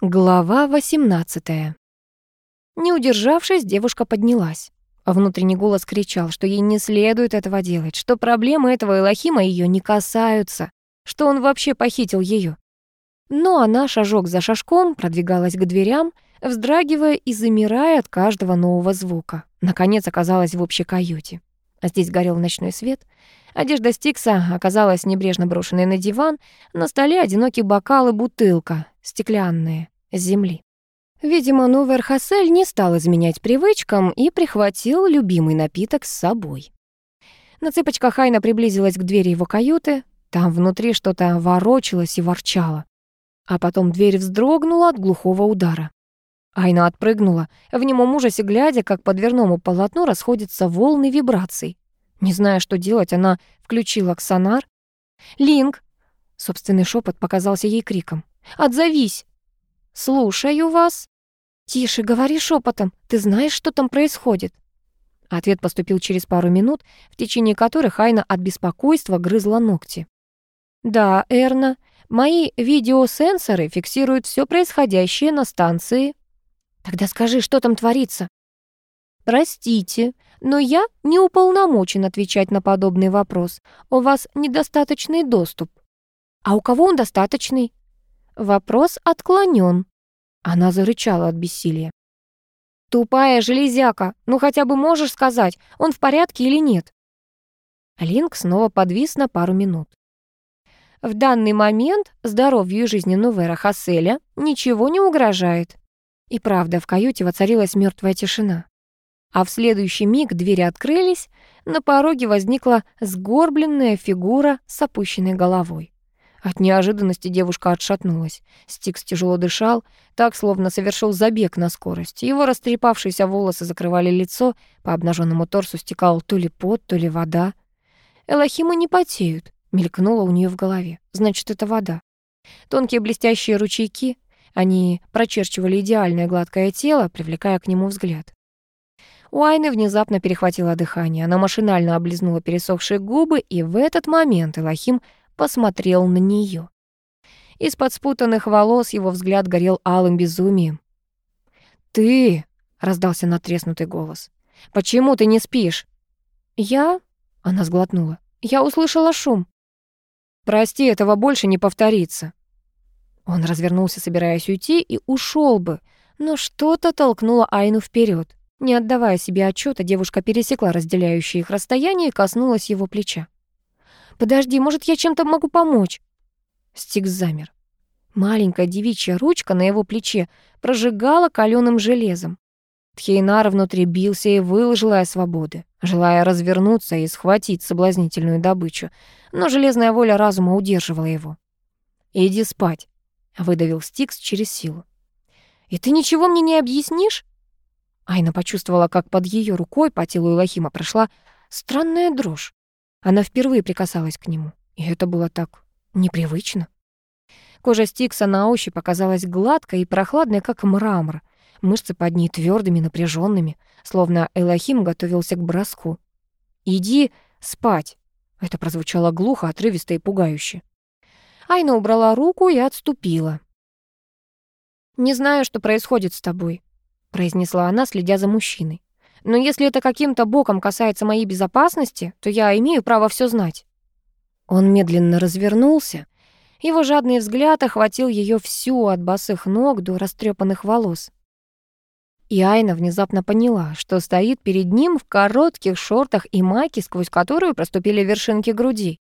Глава 18 Не удержавшись, девушка поднялась. А внутренний голос кричал, что ей не следует этого делать, что проблемы этого Элохима ее не касаются, что он вообще похитил ее. Но она шажок за шажком продвигалась к дверям, вздрагивая и замирая от каждого нового звука. Наконец оказалась в общей каюте. А здесь горел ночной свет. Одежда Стикса оказалась небрежно брошенной на диван, на столе одинокий бокал и бутылка, стеклянные, с земли. Видимо, Нувер Хассель не стал изменять привычкам и прихватил любимый напиток с собой. На цыпочках Хайна приблизилась к двери его каюты. Там внутри что-то ворочалось и ворчало. А потом дверь вздрогнула от глухого удара. Айна отпрыгнула, в немом ужасе глядя, как по дверному полотну расходятся волны вибраций. Не зная, что делать, она включила ксонар. «Линк!» — собственный шепот показался ей криком. «Отзовись!» «Слушаю вас!» «Тише, говори шепотом. Ты знаешь, что там происходит?» Ответ поступил через пару минут, в течение которых Айна от беспокойства грызла ногти. «Да, Эрна, мои видеосенсоры фиксируют все происходящее на станции». «Тогда скажи, что там творится?» «Простите, но я не уполномочен отвечать на подобный вопрос. У вас недостаточный доступ». «А у кого он достаточный?» «Вопрос отклонен. Она зарычала от бессилия. «Тупая железяка, ну хотя бы можешь сказать, он в порядке или нет?» Линк снова подвис на пару минут. В данный момент здоровью и жизни Нувера Хасселя ничего не угрожает. И правда, в каюте воцарилась мертвая тишина. А в следующий миг двери открылись, на пороге возникла сгорбленная фигура с опущенной головой. От неожиданности девушка отшатнулась. Стикс тяжело дышал, так, словно совершил забег на скорость. Его растрепавшиеся волосы закрывали лицо, по обнаженному торсу стекал то ли пот, то ли вода. «Элохимы не потеют», — мелькнуло у нее в голове. «Значит, это вода». Тонкие блестящие ручейки, они прочерчивали идеальное гладкое тело, привлекая к нему взгляд. У Айны внезапно перехватило дыхание. Она машинально облизнула пересохшие губы, и в этот момент Элохим посмотрел на нее. Из-под спутанных волос его взгляд горел алым безумием. «Ты!» — раздался натреснутый голос. «Почему ты не спишь?» «Я...» — она сглотнула. «Я услышала шум». «Прости, этого больше не повторится». Он развернулся, собираясь уйти, и ушел бы, но что-то толкнуло Айну вперед. Не отдавая себе отчета, девушка пересекла разделяющее их расстояние и коснулась его плеча. Подожди, может, я чем-то могу помочь?» Стикс замер. Маленькая девичья ручка на его плече прожигала каленым железом. Тхейнар внутри бился и выл, желая свободы, желая развернуться и схватить соблазнительную добычу, но железная воля разума удерживала его. «Иди спать», — выдавил Стикс через силу. «И ты ничего мне не объяснишь?» Айна почувствовала, как под ее рукой по телу Илохима прошла странная дрожь. Она впервые прикасалась к нему, и это было так непривычно. Кожа Стикса на ощупь оказалась гладкой и прохладной, как мрамор, мышцы под ней твердыми, напряженными, словно Элохим готовился к броску. «Иди спать!» Это прозвучало глухо, отрывисто и пугающе. Айна убрала руку и отступила. «Не знаю, что происходит с тобой», — произнесла она, следя за мужчиной. Но если это каким-то боком касается моей безопасности, то я имею право все знать». Он медленно развернулся. Его жадный взгляд охватил ее всю от босых ног до растрепанных волос. И Айна внезапно поняла, что стоит перед ним в коротких шортах и майке, сквозь которую проступили вершинки груди.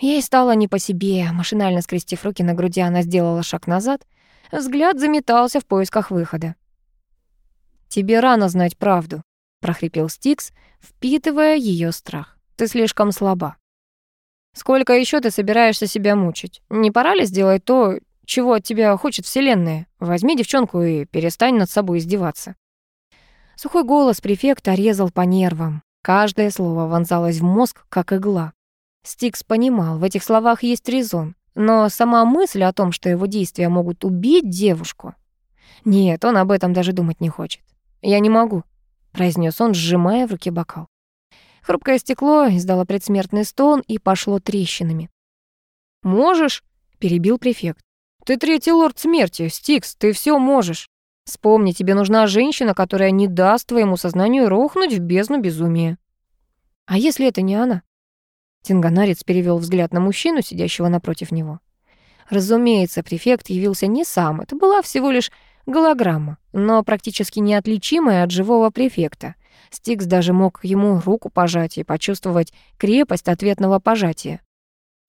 Ей стало не по себе. Машинально скрестив руки на груди, она сделала шаг назад. Взгляд заметался в поисках выхода. «Тебе рано знать правду», прохрипел Стикс, впитывая ее страх. Ты слишком слаба. Сколько еще ты собираешься себя мучить? Не пора ли сделать то, чего от тебя хочет Вселенная? Возьми девчонку и перестань над собой издеваться. Сухой голос префекта резал по нервам. Каждое слово вонзалось в мозг, как игла. Стикс понимал, в этих словах есть резон, но сама мысль о том, что его действия могут убить девушку... Нет, он об этом даже думать не хочет. Я не могу произнес он, сжимая в руке бокал. Хрупкое стекло издало предсмертный стон и пошло трещинами. «Можешь?» — перебил префект. Ты третий лорд смерти, Стикс, ты все можешь. Вспомни, тебе нужна женщина, которая не даст твоему сознанию рухнуть в бездну безумия. А если это не она? Тинганарец перевел взгляд на мужчину, сидящего напротив него. Разумеется, префект явился не сам, это была всего лишь голограмма, но практически неотличимая от живого префекта. Стикс даже мог ему руку пожать и почувствовать крепость ответного пожатия.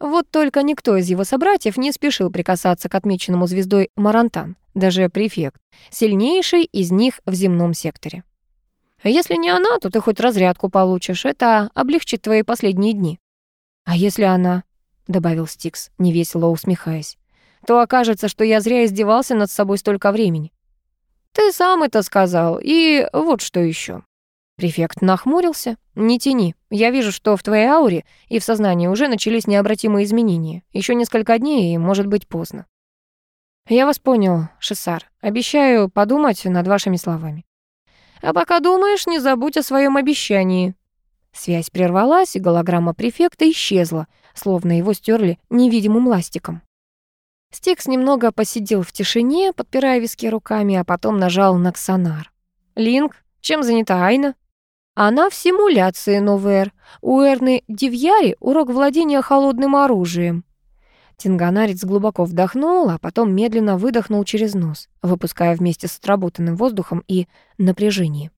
Вот только никто из его собратьев не спешил прикасаться к отмеченному звездой Марантан, даже префект, сильнейший из них в земном секторе. Если не она, то ты хоть разрядку получишь, это облегчит твои последние дни. А если она, добавил Стикс, невесело усмехаясь, то окажется, что я зря издевался над собой столько времени. Ты сам это сказал, и вот что еще. Префект нахмурился. «Не тяни. Я вижу, что в твоей ауре и в сознании уже начались необратимые изменения. Еще несколько дней, и может быть поздно». «Я вас понял, Шессар. Обещаю подумать над вашими словами». «А пока думаешь, не забудь о своем обещании». Связь прервалась, и голограмма префекта исчезла, словно его стерли невидимым ластиком. Стикс немного посидел в тишине, подпирая виски руками, а потом нажал на ксонар. «Линк, чем занята Айна?» Она в симуляции, Новер. У Эрны Дивьяри урок владения холодным оружием. Тинганарец глубоко вдохнул, а потом медленно выдохнул через нос, выпуская вместе с отработанным воздухом и напряжением.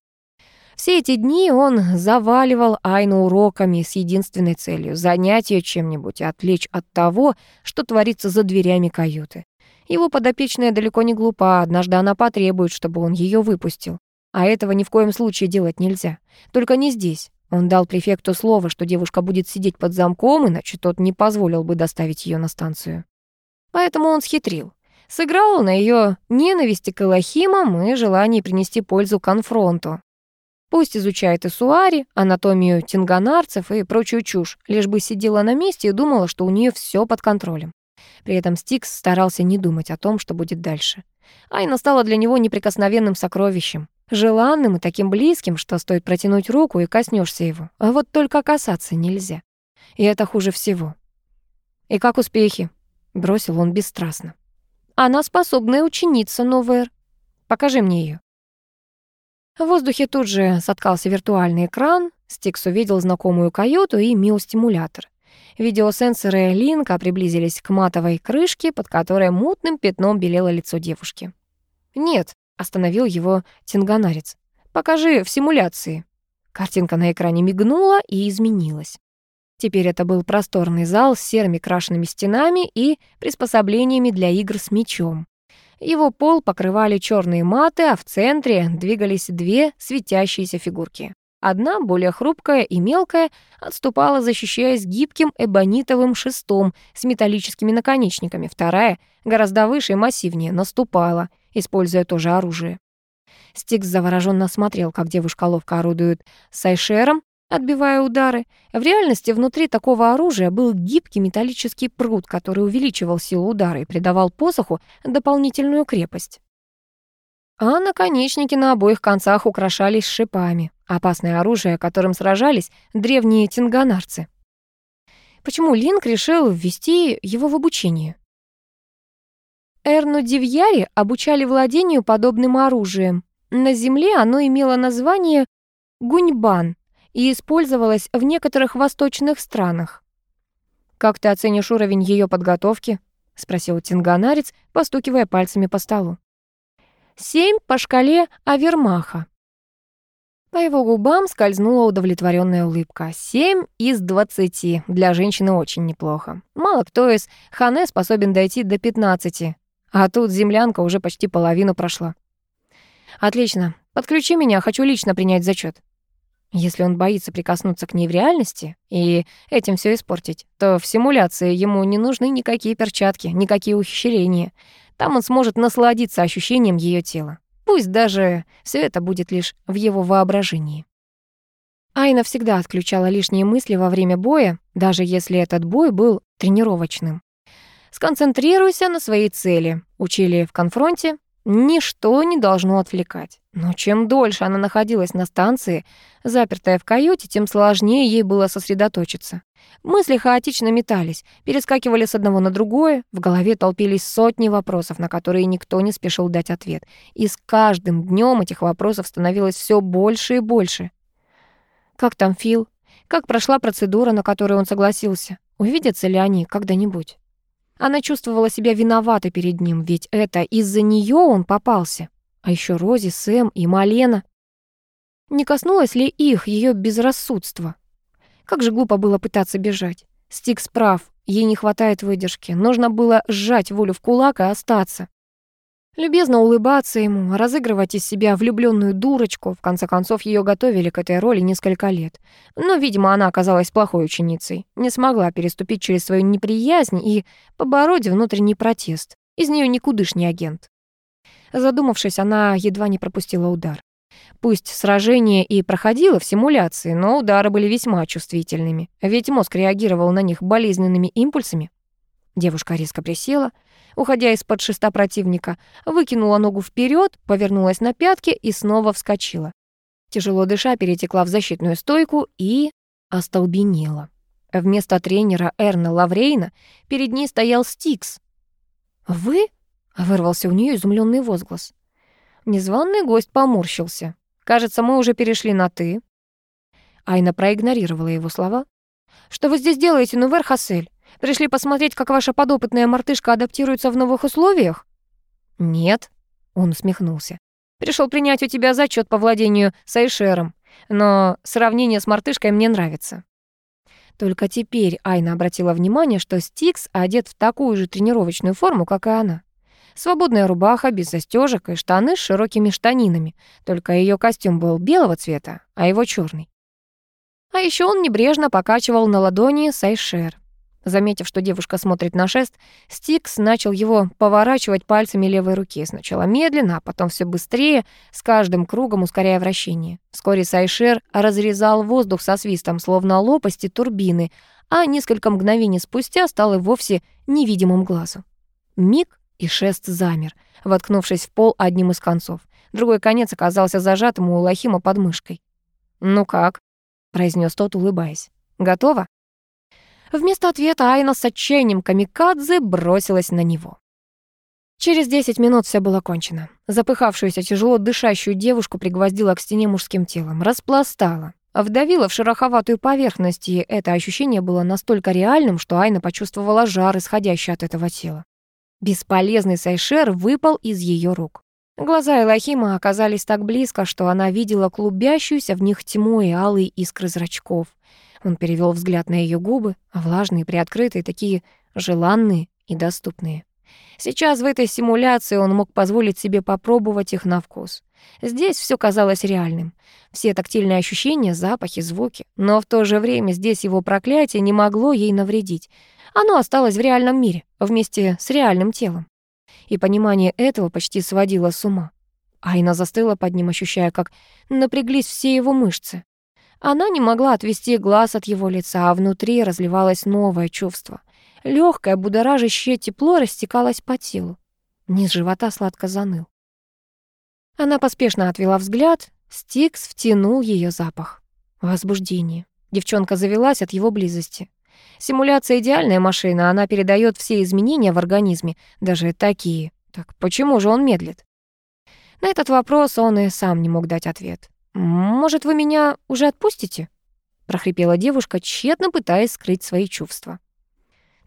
Все эти дни он заваливал Айну уроками с единственной целью — занять ее чем-нибудь и отвлечь от того, что творится за дверями каюты. Его подопечная далеко не глупа, однажды она потребует, чтобы он ее выпустил. А этого ни в коем случае делать нельзя. Только не здесь. Он дал префекту слово, что девушка будет сидеть под замком, иначе тот не позволил бы доставить ее на станцию. Поэтому он схитрил. Сыграл на ее ненависти к Элохимам и желании принести пользу конфронту. Пусть изучает Исуари, анатомию тинганарцев и прочую чушь, лишь бы сидела на месте и думала, что у нее все под контролем. При этом Стикс старался не думать о том, что будет дальше. Айна стала для него неприкосновенным сокровищем желанным и таким близким, что стоит протянуть руку и коснешься его. А вот только касаться нельзя. И это хуже всего. «И как успехи?» — бросил он бесстрастно. «Она способная ученица, Новер. Покажи мне ее. В воздухе тут же соткался виртуальный экран, Стикс увидел знакомую каюту и миостимулятор. Видеосенсоры Линка приблизились к матовой крышке, под которой мутным пятном белело лицо девушки. «Нет, Остановил его тинганарец. «Покажи в симуляции». Картинка на экране мигнула и изменилась. Теперь это был просторный зал с серыми крашенными стенами и приспособлениями для игр с мячом. Его пол покрывали черные маты, а в центре двигались две светящиеся фигурки. Одна, более хрупкая и мелкая, отступала, защищаясь гибким эбонитовым шестом с металлическими наконечниками. Вторая, гораздо выше и массивнее, наступала — используя тоже оружие. Стикс завороженно смотрел, как девушка ловко орудует сайшером, отбивая удары. В реальности внутри такого оружия был гибкий металлический пруд, который увеличивал силу удара и придавал посоху дополнительную крепость. А наконечники на обоих концах украшались шипами, опасное оружие, которым сражались древние тинганарцы. Почему Линк решил ввести его в обучение? Эрну Дивьяри обучали владению подобным оружием. На земле оно имело название гуньбан и использовалось в некоторых восточных странах. «Как ты оценишь уровень ее подготовки?» — спросил тинганарец, постукивая пальцами по столу. «Семь по шкале Авермаха». По его губам скользнула удовлетворенная улыбка. Семь из двадцати. Для женщины очень неплохо. Мало кто из хане способен дойти до пятнадцати. А тут землянка уже почти половину прошла. Отлично. Подключи меня, хочу лично принять зачет. Если он боится прикоснуться к ней в реальности и этим все испортить, то в симуляции ему не нужны никакие перчатки, никакие ухищрения. Там он сможет насладиться ощущением ее тела. Пусть даже все это будет лишь в его воображении. Айна всегда отключала лишние мысли во время боя, даже если этот бой был тренировочным. Сконцентрируйся на своей цели. Учили в конфронте. Ничто не должно отвлекать. Но чем дольше она находилась на станции, запертая в каюте, тем сложнее ей было сосредоточиться. Мысли хаотично метались, перескакивали с одного на другое, в голове толпились сотни вопросов, на которые никто не спешил дать ответ. И с каждым днем этих вопросов становилось все больше и больше. Как там Фил? Как прошла процедура, на которую он согласился? Увидятся ли они когда-нибудь? Она чувствовала себя виноватой перед ним, ведь это из-за нее он попался. А еще Рози, Сэм и Малена. Не коснулось ли их ее безрассудство? Как же глупо было пытаться бежать. Стикс прав, ей не хватает выдержки. Нужно было сжать волю в кулак и остаться. Любезно улыбаться ему, разыгрывать из себя влюбленную дурочку. В конце концов, ее готовили к этой роли несколько лет. Но, видимо, она оказалась плохой ученицей. Не смогла переступить через свою неприязнь и побороть внутренний протест. Из нее никудышний агент. Задумавшись, она едва не пропустила удар. Пусть сражение и проходило в симуляции, но удары были весьма чувствительными, ведь мозг реагировал на них болезненными импульсами. Девушка резко присела, уходя из-под шеста противника, выкинула ногу вперед, повернулась на пятки и снова вскочила. Тяжело дыша, перетекла в защитную стойку и остолбенела. Вместо тренера Эрна Лаврейна перед ней стоял Стикс. «Вы?» — вырвался у нее изумленный возглас. Незваный гость поморщился. «Кажется, мы уже перешли на «ты». Айна проигнорировала его слова. «Что вы здесь делаете, Нувер Хассель? Пришли посмотреть, как ваша подопытная мартышка адаптируется в новых условиях?» «Нет», — он усмехнулся. «Пришел принять у тебя зачет по владению Сайшером, но сравнение с мартышкой мне нравится». Только теперь Айна обратила внимание, что Стикс одет в такую же тренировочную форму, как и она. Свободная рубаха без застежек и штаны с широкими штанинами, только ее костюм был белого цвета, а его черный. А еще он небрежно покачивал на ладони Сайшер. Заметив, что девушка смотрит на шест, Стикс начал его поворачивать пальцами левой руки. Сначала медленно, а потом все быстрее, с каждым кругом ускоряя вращение. Вскоре Сайшер разрезал воздух со свистом, словно лопасти турбины, а несколько мгновений спустя стал и вовсе невидимым глазу. Миг, и шест замер, воткнувшись в пол одним из концов. Другой конец оказался зажатым у Лохима под мышкой. «Ну как?» — произнес тот, улыбаясь. «Готово?» Вместо ответа Айна с отчаянием камикадзе бросилась на него. Через 10 минут все было кончено. Запыхавшуюся, тяжело дышащую девушку пригвоздила к стене мужским телом, распластала, вдавила в шероховатую поверхность, и это ощущение было настолько реальным, что Айна почувствовала жар, исходящий от этого тела. Бесполезный сайшер выпал из ее рук. Глаза Элохима оказались так близко, что она видела клубящуюся в них тьму и алые искры зрачков. Он перевел взгляд на ее губы, влажные, приоткрытые, такие желанные и доступные. Сейчас в этой симуляции он мог позволить себе попробовать их на вкус. Здесь все казалось реальным. Все тактильные ощущения, запахи, звуки. Но в то же время здесь его проклятие не могло ей навредить. Оно осталось в реальном мире, вместе с реальным телом. И понимание этого почти сводило с ума. Айна застыла под ним, ощущая, как напряглись все его мышцы. Она не могла отвести глаз от его лица, а внутри разливалось новое чувство. Легкое, будоражащее тепло растекалось по телу. Низ живота сладко заныл. Она поспешно отвела взгляд. Стикс втянул ее запах. Возбуждение. Девчонка завелась от его близости. Симуляция — идеальная машина, она передает все изменения в организме, даже такие. Так почему же он медлит? На этот вопрос он и сам не мог дать ответ. «Может, вы меня уже отпустите?» — прохрипела девушка, тщетно пытаясь скрыть свои чувства.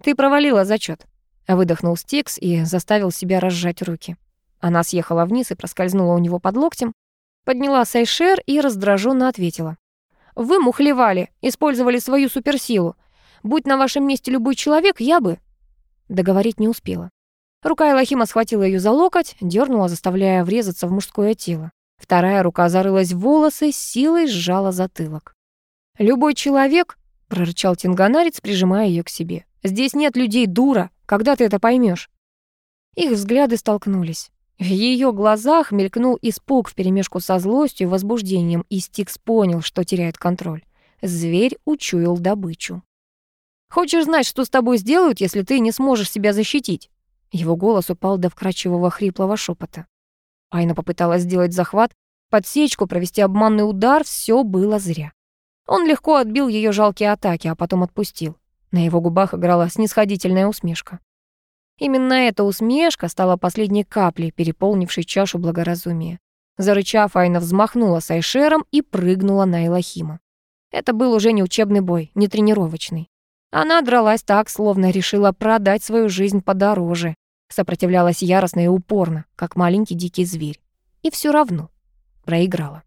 «Ты провалила зачет, выдохнул Стикс и заставил себя разжать руки. Она съехала вниз и проскользнула у него под локтем, подняла Сайшер и раздраженно ответила. «Вы мухлевали, использовали свою суперсилу. Будь на вашем месте любой человек, я бы...» Договорить не успела. Рука Элохима схватила ее за локоть, дернула, заставляя врезаться в мужское тело. Вторая рука зарылась в волосы, силой сжала затылок. «Любой человек», — прорычал тинганарец, прижимая ее к себе. «Здесь нет людей, дура. Когда ты это поймешь? Их взгляды столкнулись. В ее глазах мелькнул испуг вперемешку со злостью и возбуждением, и Стикс понял, что теряет контроль. Зверь учуял добычу. «Хочешь знать, что с тобой сделают, если ты не сможешь себя защитить?» Его голос упал до вкрадчивого хриплого шепота. Айна попыталась сделать захват, подсечку, провести обманный удар, все было зря. Он легко отбил ее жалкие атаки, а потом отпустил. На его губах играла снисходительная усмешка. Именно эта усмешка стала последней каплей, переполнившей чашу благоразумия. Зарычав, Айна взмахнула с Айшером и прыгнула на Элохима. Это был уже не учебный бой, не тренировочный. Она дралась так, словно решила продать свою жизнь подороже. Сопротивлялась яростно и упорно, как маленький дикий зверь. И все равно проиграла.